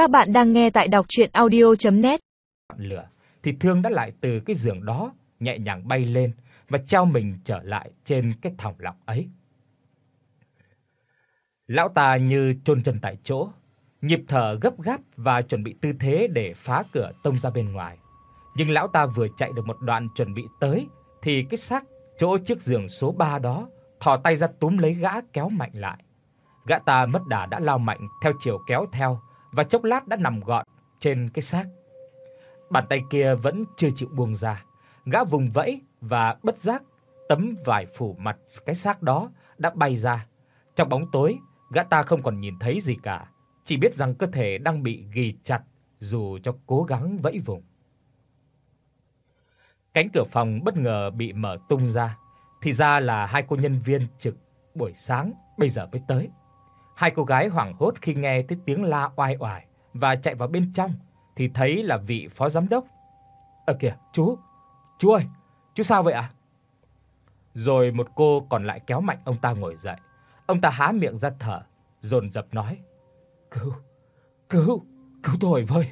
Các bạn đang nghe tại đọc audio net Lửa thì Thương đã lại từ cái giường đó nhẹ nhàng bay lên và treo mình trở lại trên cái thòng lọng ấy. Lão ta như chôn chân tại chỗ, nhịp thở gấp gáp và chuẩn bị tư thế để phá cửa tông ra bên ngoài. Nhưng lão ta vừa chạy được một đoạn chuẩn bị tới thì cái xác chỗ chiếc giường số 3 đó thò tay ra túm lấy gã kéo mạnh lại. Gã ta mất đà đã lao mạnh theo chiều kéo theo và chốc lát đã nằm gọn trên cái xác. Bàn tay kia vẫn chưa chịu buông ra. Gã vùng vẫy và bất giác tấm vải phủ mặt cái xác đó đã bay ra. Trong bóng tối, gã ta không còn nhìn thấy gì cả, chỉ biết rằng cơ thể đang bị ghì chặt dù cho cố gắng vẫy vùng. Cánh cửa phòng bất ngờ bị mở tung ra, thì ra là hai cô nhân viên trực buổi sáng bây giờ mới tới. Hai cô gái hoảng hốt khi nghe thấy tiếng la oai oải và chạy vào bên trong thì thấy là vị phó giám đốc. "Ơ kìa, chú, chú ơi, chú sao vậy ạ?" À? Rồi một cô còn lại kéo mạnh ông ta ngồi dậy. Ông ta há miệng ra thở, dồn dập nói: "Cứu, cứu, cứu tôi với."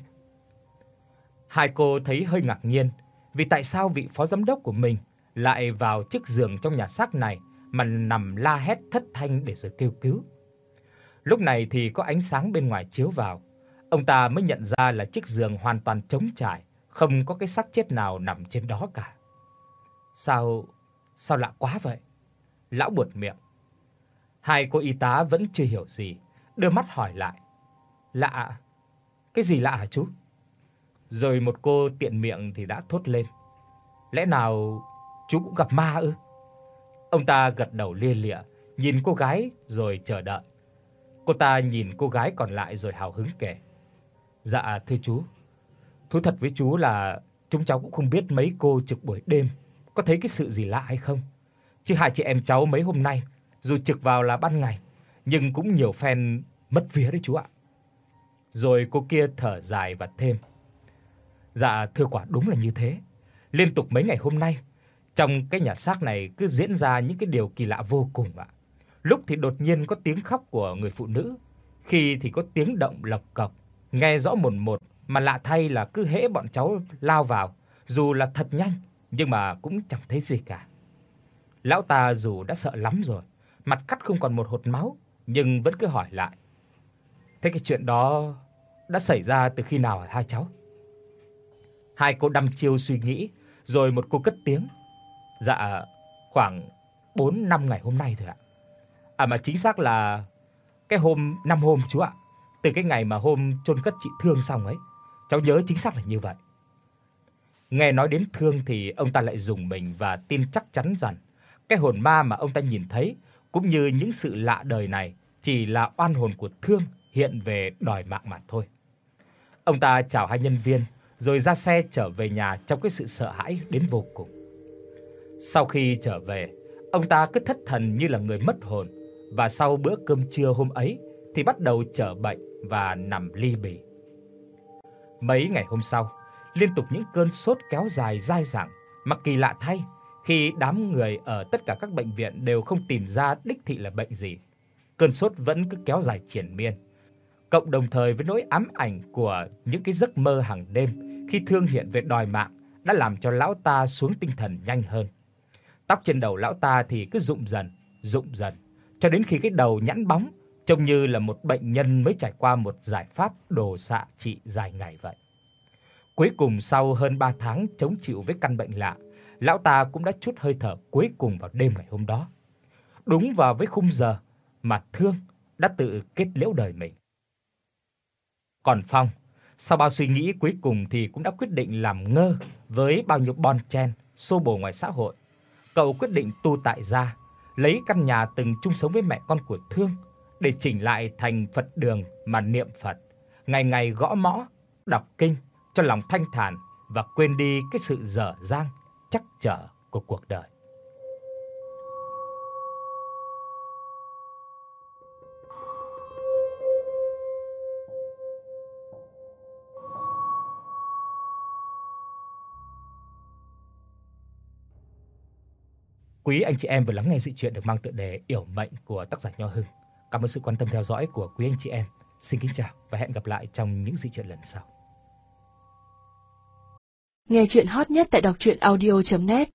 Hai cô thấy hơi ngạc nhiên, vì tại sao vị phó giám đốc của mình lại vào chiếc giường trong nhà xác này mà nằm la hét thất thanh để rồi kêu cứu. Lúc này thì có ánh sáng bên ngoài chiếu vào, ông ta mới nhận ra là chiếc giường hoàn toàn trống trải, không có cái xác chết nào nằm trên đó cả. Sao sao lạ quá vậy? Lão buột miệng. Hai cô y tá vẫn chưa hiểu gì, đưa mắt hỏi lại. Lạ? Cái gì lạ hả chú? Rồi một cô tiện miệng thì đã thốt lên. Lẽ nào chú cũng gặp ma ư? Ông ta gật đầu lia lịa, nhìn cô gái rồi chờ đợi. Cô ta nhìn cô gái còn lại rồi hào hứng kể. Dạ thưa chú, thú thật với chú là chúng cháu cũng không biết mấy cô trực buổi đêm có thấy cái sự gì lạ hay không. Chứ hai chị em cháu mấy hôm nay dù trực vào là ban ngày nhưng cũng nhiều phen mất vía đấy chú ạ. Rồi cô kia thở dài và thêm. Dạ thưa quả đúng là như thế. Liên tục mấy ngày hôm nay trong cái nhà xác này cứ diễn ra những cái điều kỳ lạ vô cùng ạ. Lúc thì đột nhiên có tiếng khóc của người phụ nữ, khi thì có tiếng động lộc cộc, nghe rõ mồn một mà lạ thay là cứ hễ bọn cháu lao vào, dù là thật nhanh nhưng mà cũng chẳng thấy gì cả. Lão ta dù đã sợ lắm rồi, mặt cắt không còn một hột máu, nhưng vẫn cứ hỏi lại. Thế cái chuyện đó đã xảy ra từ khi nào hả hai cháu? Hai cô đăm chiêu suy nghĩ, rồi một cô cất tiếng. Dạ, khoảng 4 năm ngày hôm nay thôi ạ. À mà chính xác là cái hôm năm hôm chú ạ. Từ cái ngày mà hôm chôn cất chị Thương xong ấy. Cháu nhớ chính xác là như vậy. Nghe nói đến Thương thì ông ta lại dùng mình và tin chắc chắn rằng cái hồn ma mà ông ta nhìn thấy cũng như những sự lạ đời này chỉ là oan hồn của Thương hiện về đòi mạng mà thôi. Ông ta chào hai nhân viên rồi ra xe trở về nhà trong cái sự sợ hãi đến vô cùng. Sau khi trở về, ông ta cứ thất thần như là người mất hồn và sau bữa cơm trưa hôm ấy thì bắt đầu trở bệnh và nằm ly bì. Mấy ngày hôm sau, liên tục những cơn sốt kéo dài dai dẳng, mà kỳ lạ thay, khi đám người ở tất cả các bệnh viện đều không tìm ra đích thị là bệnh gì, cơn sốt vẫn cứ kéo dài triền miên. Cộng đồng thời với nỗi ám ảnh của những cái giấc mơ hàng đêm khi thương hiện về đòi mạng đã làm cho lão ta xuống tinh thần nhanh hơn. Tóc trên đầu lão ta thì cứ rụng dần, rụng dần, cho đến khi cái đầu nhẵn bóng, trông như là một bệnh nhân mới trải qua một giải pháp đồ xạ trị dài ngày vậy. Cuối cùng sau hơn 3 tháng chống chịu với căn bệnh lạ, lão ta cũng đã chút hơi thở cuối cùng vào đêm ngày hôm đó. Đúng vào với khung giờ mà Thương đã tự kết liễu đời mình. Còn Phong, sau bao suy nghĩ cuối cùng thì cũng đã quyết định làm ngơ với bao nhiêu bon chen xô bồ ngoài xã hội. Cậu quyết định tu tại gia, lấy căn nhà từng chung sống với mẹ con của Thương để chỉnh lại thành Phật đường mà niệm Phật, ngày ngày gõ mõ, đọc kinh cho lòng thanh thản và quên đi cái sự dở dang chắc trở của cuộc đời. Quý anh chị em vừa lắng nghe sự chuyện được mang tựa đề Yểu mệnh của tác giả Nho Hưng. Cảm ơn sự quan tâm theo dõi của quý anh chị em. Xin kính chào và hẹn gặp lại trong những sự chuyện lần sau. Nghe chuyện hot nhất tại đọc truyện audio net